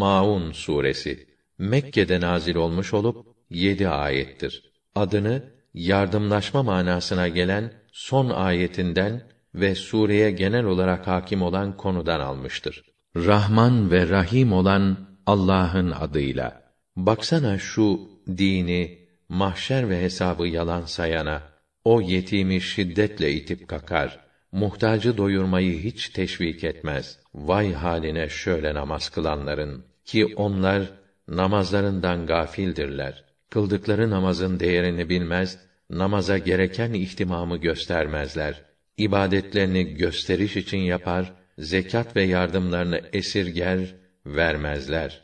Maun suresi Mekke'de nazil olmuş olup yedi ayettir. Adını yardımlaşma manasına gelen son ayetinden ve sureye genel olarak hakim olan konudan almıştır. Rahman ve Rahim olan Allah'ın adıyla. Baksana şu dini, mahşer ve hesabı yalan sayana, o yetimi şiddetle itip kakar, muhtacı doyurmayı hiç teşvik etmez. Vay haline şöyle namaz kılanların ki onlar namazlarından gafildirler. Kıldıkları namazın değerini bilmez, namaza gereken ihtimamı göstermezler. İbadetlerini gösteriş için yapar, zekat ve yardımlarını esirger, vermezler.